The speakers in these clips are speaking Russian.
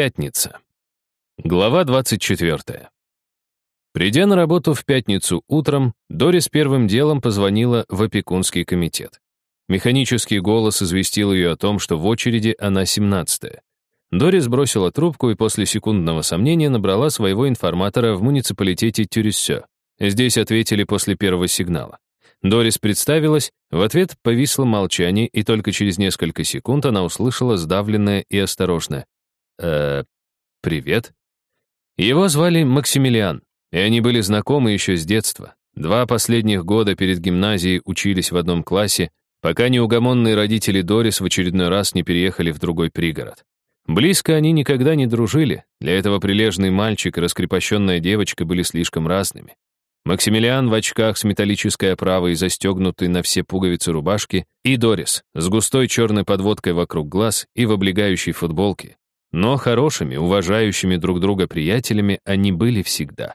Пятница. Глава 24. Придя на работу в пятницу утром, Дорис первым делом позвонила в опекунский комитет. Механический голос известил ее о том, что в очереди она 17-я. Дорис бросила трубку и после секундного сомнения набрала своего информатора в муниципалитете Тюрюссё. Здесь ответили после первого сигнала. Дорис представилась, в ответ повисло молчание, и только через несколько секунд она услышала сдавленное и осторожное э привет». Его звали Максимилиан, и они были знакомы еще с детства. Два последних года перед гимназией учились в одном классе, пока неугомонные родители Дорис в очередной раз не переехали в другой пригород. Близко они никогда не дружили, для этого прилежный мальчик и раскрепощенная девочка были слишком разными. Максимилиан в очках с металлической оправой, застегнутый на все пуговицы рубашки, и Дорис с густой черной подводкой вокруг глаз и в облегающей футболке, но хорошими, уважающими друг друга приятелями они были всегда.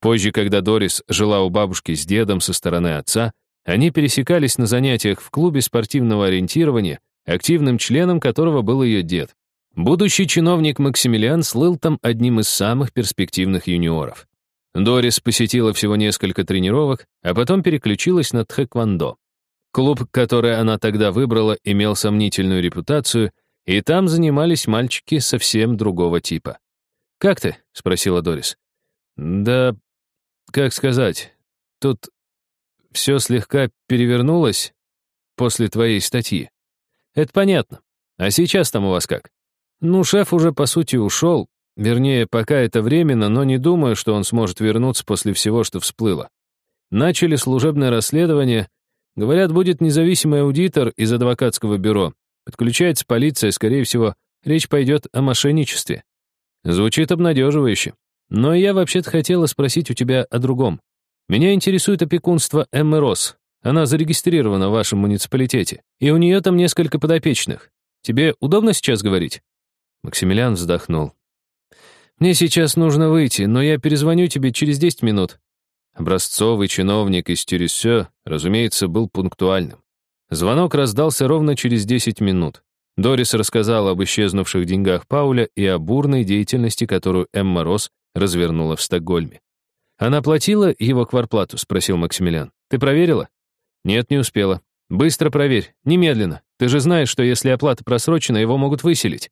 Позже, когда Дорис жила у бабушки с дедом со стороны отца, они пересекались на занятиях в клубе спортивного ориентирования, активным членом которого был ее дед. Будущий чиновник Максимилиан слыл там одним из самых перспективных юниоров. Дорис посетила всего несколько тренировок, а потом переключилась на тхэквондо. Клуб, который она тогда выбрала, имел сомнительную репутацию — и там занимались мальчики совсем другого типа. «Как ты?» — спросила Дорис. «Да, как сказать, тут все слегка перевернулось после твоей статьи. Это понятно. А сейчас там у вас как? Ну, шеф уже, по сути, ушел. Вернее, пока это временно, но не думаю, что он сможет вернуться после всего, что всплыло. Начали служебное расследование. Говорят, будет независимый аудитор из адвокатского бюро. Подключается полиция, скорее всего, речь пойдет о мошенничестве. Звучит обнадеживающе. Но я вообще-то хотела спросить у тебя о другом. Меня интересует опекунство Эммы Росс. Она зарегистрирована в вашем муниципалитете, и у нее там несколько подопечных. Тебе удобно сейчас говорить?» Максимилиан вздохнул. «Мне сейчас нужно выйти, но я перезвоню тебе через 10 минут». Образцовый чиновник из Тюрюссё, разумеется, был пунктуальным. Звонок раздался ровно через 10 минут. Дорис рассказала об исчезнувших деньгах Пауля и о бурной деятельности, которую Эмма Росс развернула в Стокгольме. «Она платила его кварплату?» — спросил Максимилиан. «Ты проверила?» «Нет, не успела. Быстро проверь, немедленно. Ты же знаешь, что если оплата просрочена, его могут выселить».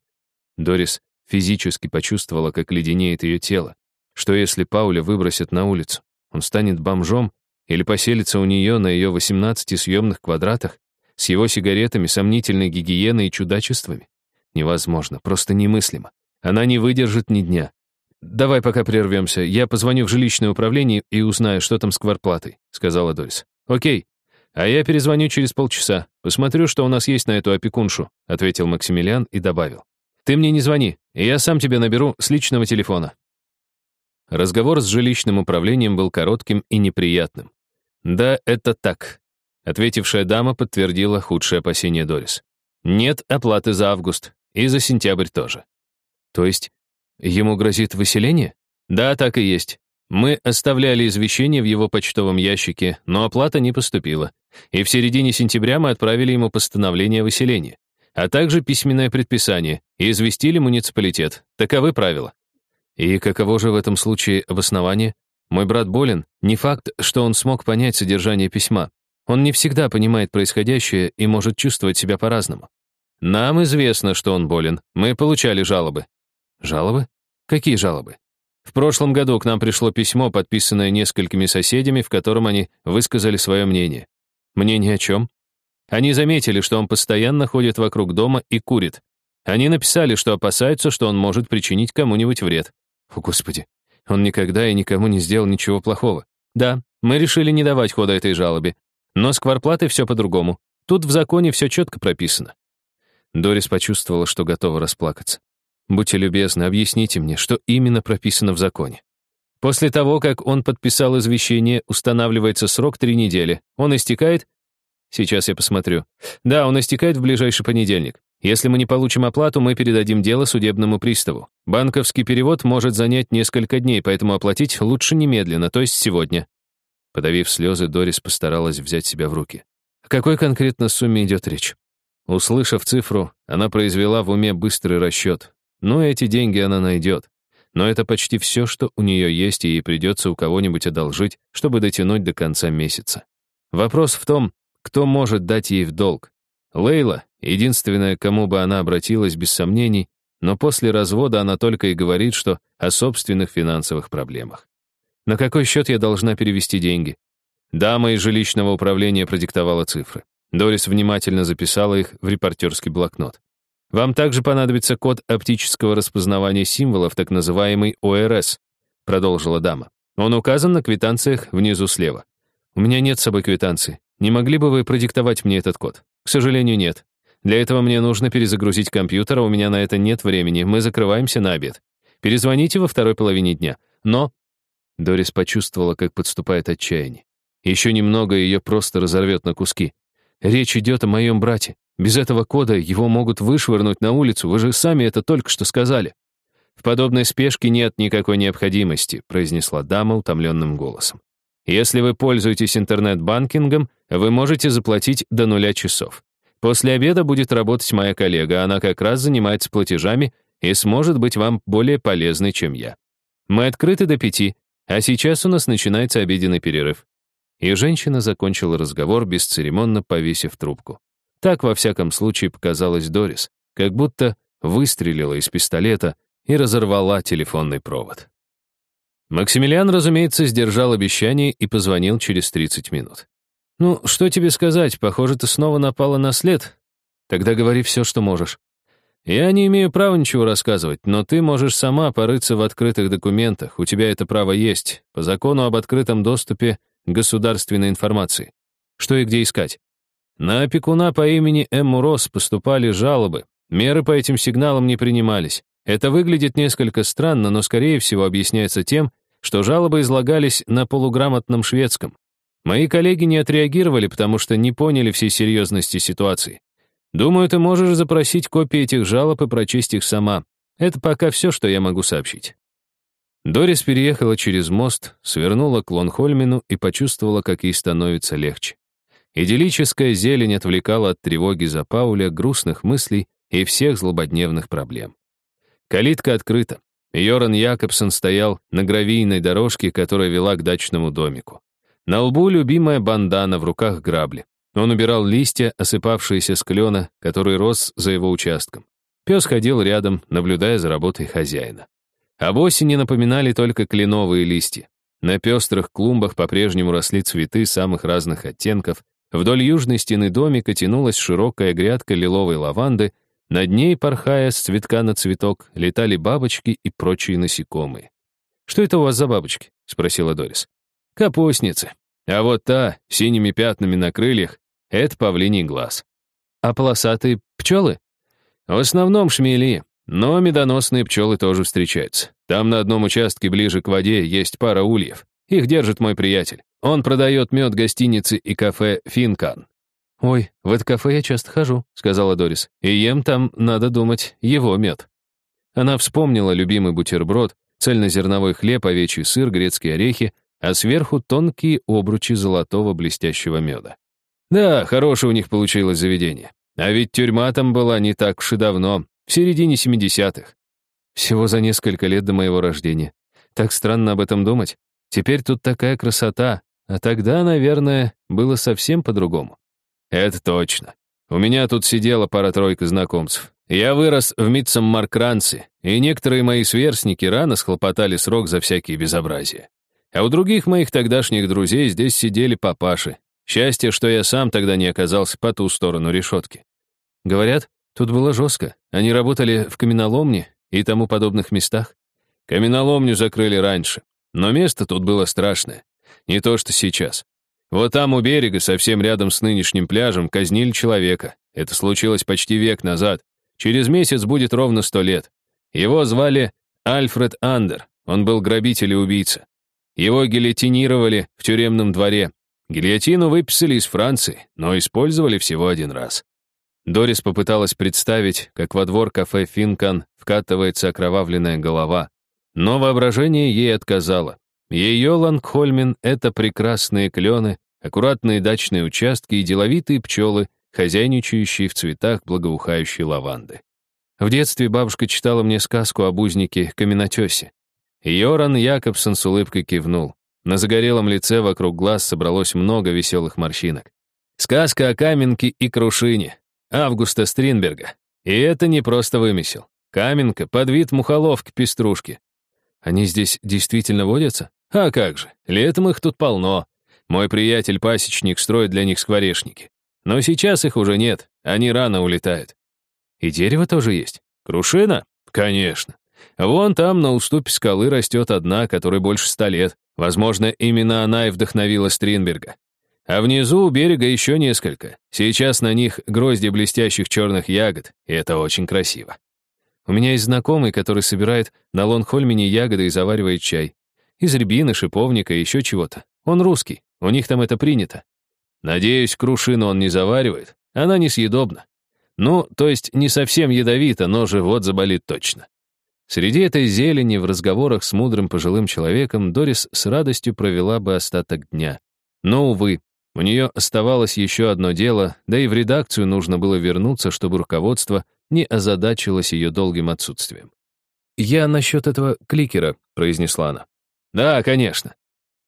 Дорис физически почувствовала, как леденеет ее тело. Что если Пауля выбросят на улицу? Он станет бомжом или поселится у нее на ее 18 съемных квадратах? С его сигаретами, сомнительной гигиеной и чудачествами? Невозможно, просто немыслимо. Она не выдержит ни дня. «Давай пока прервемся. Я позвоню в жилищное управление и узнаю, что там с квартплатой», — сказала Дорис. «Окей. А я перезвоню через полчаса. Посмотрю, что у нас есть на эту опекуншу», — ответил Максимилиан и добавил. «Ты мне не звони, я сам тебя наберу с личного телефона». Разговор с жилищным управлением был коротким и неприятным. «Да, это так. Ответившая дама подтвердила худшее опасение Дорис. Нет оплаты за август, и за сентябрь тоже. То есть ему грозит выселение? Да, так и есть. Мы оставляли извещение в его почтовом ящике, но оплата не поступила. И в середине сентября мы отправили ему постановление о выселении, а также письменное предписание и известили муниципалитет. Таковы правила. И каково же в этом случае обоснование? Мой брат болен. Не факт, что он смог понять содержание письма. Он не всегда понимает происходящее и может чувствовать себя по-разному. Нам известно, что он болен. Мы получали жалобы. Жалобы? Какие жалобы? В прошлом году к нам пришло письмо, подписанное несколькими соседями, в котором они высказали свое мнение. Мнение о чем? Они заметили, что он постоянно ходит вокруг дома и курит. Они написали, что опасаются, что он может причинить кому-нибудь вред. О, Господи, он никогда и никому не сделал ничего плохого. Да, мы решили не давать хода этой жалобе, но с кварплатой все по-другому. Тут в законе все четко прописано. Дорис почувствовала, что готова расплакаться. Будьте любезны, объясните мне, что именно прописано в законе. После того, как он подписал извещение, устанавливается срок три недели. Он истекает? Сейчас я посмотрю. Да, он истекает в ближайший понедельник. Если мы не получим оплату, мы передадим дело судебному приставу. Банковский перевод может занять несколько дней, поэтому оплатить лучше немедленно, то есть сегодня. Подавив слезы, Дорис постаралась взять себя в руки. О какой конкретно сумме идет речь? Услышав цифру, она произвела в уме быстрый расчет. Ну, эти деньги она найдет. Но это почти все, что у нее есть, и ей придется у кого-нибудь одолжить, чтобы дотянуть до конца месяца. Вопрос в том, кто может дать ей в долг. Лейла — единственная, к кому бы она обратилась без сомнений, но после развода она только и говорит, что о собственных финансовых проблемах. На какой счет я должна перевести деньги? Дама из жилищного управления продиктовала цифры. Дорис внимательно записала их в репортерский блокнот. Вам также понадобится код оптического распознавания символов, так называемый ОРС, продолжила дама. Он указан на квитанциях внизу слева. У меня нет с собой квитанции. Не могли бы вы продиктовать мне этот код? К сожалению, нет. Для этого мне нужно перезагрузить компьютер, а у меня на это нет времени. Мы закрываемся на обед. Перезвоните во второй половине дня. Но Дорис почувствовала, как подступает отчаяние. Еще немного, ее просто разорвет на куски. Речь идет о моем брате. Без этого кода его могут вышвырнуть на улицу, вы же сами это только что сказали. В подобной спешке нет никакой необходимости, произнесла дама утомленным голосом. Если вы пользуетесь интернет-банкингом, вы можете заплатить до нуля часов. После обеда будет работать моя коллега, она как раз занимается платежами и сможет быть вам более полезной, чем я. Мы открыты до пяти, а сейчас у нас начинается обеденный перерыв. И женщина закончила разговор, бесцеремонно повесив трубку. Так, во всяком случае, показалось Дорис, как будто выстрелила из пистолета и разорвала телефонный провод. Максимилиан, разумеется, сдержал обещание и позвонил через 30 минут. «Ну, что тебе сказать? Похоже, ты снова напала на след. Тогда говори все, что можешь. Я не имею права ничего рассказывать, но ты можешь сама порыться в открытых документах. У тебя это право есть, по закону об открытом доступе к государственной информации. Что и где искать? На опекуна по имени Эмму Росс поступали жалобы. Меры по этим сигналам не принимались. Это выглядит несколько странно, но, скорее всего, объясняется тем, что жалобы излагались на полуграмотном шведском. Мои коллеги не отреагировали, потому что не поняли всей серьезности ситуации. Думаю, ты можешь запросить копии этих жалоб и прочесть их сама. Это пока все, что я могу сообщить. Дорис переехала через мост, свернула к Лонхольмину и почувствовала, как ей становится легче. Идиллическая зелень отвлекала от тревоги за Пауля, грустных мыслей и всех злободневных проблем. Калитка открыта. Йоран Якобсон стоял на гравийной дорожке, которая вела к дачному домику. На лбу любимая бандана, в руках грабли. Он убирал листья, осыпавшиеся с клена, который рос за его участком. Пес ходил рядом, наблюдая за работой хозяина. Об осени напоминали только кленовые листья. На пестрых клумбах по-прежнему росли цветы самых разных оттенков, Вдоль южной стены домика тянулась широкая грядка лиловой лаванды, над ней, порхая с цветка на цветок, летали бабочки и прочие насекомые. «Что это у вас за бабочки?» — спросила Дорис. «Капустницы. А вот та, синими пятнами на крыльях, — это павлиний глаз. А полосатые пчелы? В основном шмели, но медоносные пчелы тоже встречаются. Там на одном участке ближе к воде есть пара ульев. Их держит мой приятель. Он продает мед гостиницы и кафе «Финкан». «Ой, в это кафе я часто хожу», — сказала Дорис. «И ем там, надо думать, его мед». Она вспомнила любимый бутерброд, цельнозерновой хлеб, овечий сыр, грецкие орехи, а сверху тонкие обручи золотого блестящего меда. Да, хорошее у них получилось заведение. А ведь тюрьма там была не так уж и давно, в середине 70-х. Всего за несколько лет до моего рождения. Так странно об этом думать. Теперь тут такая красота, а тогда, наверное, было совсем по-другому. Это точно. У меня тут сидела пара-тройка знакомцев. Я вырос в Митсом-Маркранце, и некоторые мои сверстники рано схлопотали срок за всякие безобразия. А у других моих тогдашних друзей здесь сидели папаши. Счастье, что я сам тогда не оказался по ту сторону решетки. Говорят, тут было жестко. Они работали в каменоломне и тому подобных местах. Каменоломню закрыли раньше, но место тут было страшное. Не то, что сейчас. Вот там у берега, совсем рядом с нынешним пляжем, казнили человека. Это случилось почти век назад. Через месяц будет ровно сто лет. Его звали Альфред Андер. Он был грабитель и убийца. Его гильотинировали в тюремном дворе. Гильотину выписали из Франции, но использовали всего один раз. Дорис попыталась представить, как во двор кафе «Финкан» вкатывается окровавленная голова. Но воображение ей отказало. Ее Лангхольмен — это прекрасные клены, аккуратные дачные участки и деловитые пчелы, хозяйничающие в цветах благоухающей лаванды. В детстве бабушка читала мне сказку об узнике Каменотесе. Йоран Якобсон с улыбкой кивнул. На загорелом лице вокруг глаз собралось много веселых морщинок. Сказка о Каменке и Крушине. Августа Стринберга. И это не просто вымысел. Каменка под вид мухоловки-пеструшки. Они здесь действительно водятся? А как же, летом их тут полно. Мой приятель-пасечник строит для них скворечники. Но сейчас их уже нет, они рано улетают. И дерево тоже есть. Крушина? Конечно. Вон там на уступе скалы растет одна, которой больше ста лет. Возможно, именно она и вдохновила Стринберга. А внизу у берега еще несколько. Сейчас на них грозди блестящих черных ягод, и это очень красиво. У меня есть знакомый, который собирает на Лонхольмене ягоды и заваривает чай. Из рябины, шиповника и еще чего-то. Он русский, у них там это принято. Надеюсь, крушину он не заваривает. Она несъедобна. Ну, то есть не совсем ядовита, но живот заболит точно. Среди этой зелени в разговорах с мудрым пожилым человеком Дорис с радостью провела бы остаток дня. Но, увы, у нее оставалось еще одно дело, да и в редакцию нужно было вернуться, чтобы руководство не озадачилось ее долгим отсутствием. «Я насчет этого кликера», — произнесла она. «Да, конечно».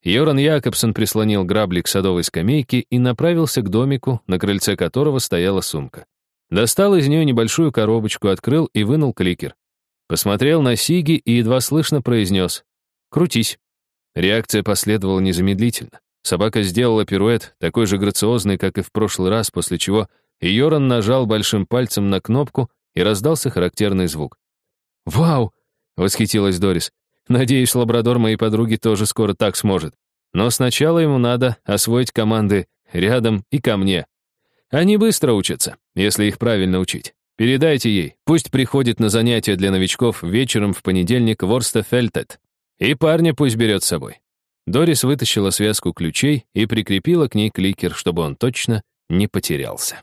Йоран Якобсон прислонил грабли к садовой скамейке и направился к домику, на крыльце которого стояла сумка. Достал из нее небольшую коробочку, открыл и вынул кликер. Посмотрел на Сиги и едва слышно произнес «Крутись». Реакция последовала незамедлительно. Собака сделала пируэт, такой же грациозный, как и в прошлый раз, после чего Йоран нажал большим пальцем на кнопку, и раздался характерный звук. «Вау!» — восхитилась Дорис. «Надеюсь, лабрадор моей подруги тоже скоро так сможет. Но сначала ему надо освоить команды «рядом» и «ко мне». Они быстро учатся, если их правильно учить. Передайте ей, пусть приходит на занятия для новичков вечером в понедельник в Орстефельтет. И парня пусть берет с собой. Дорис вытащила связку ключей и прикрепила к ней кликер, чтобы он точно не потерялся.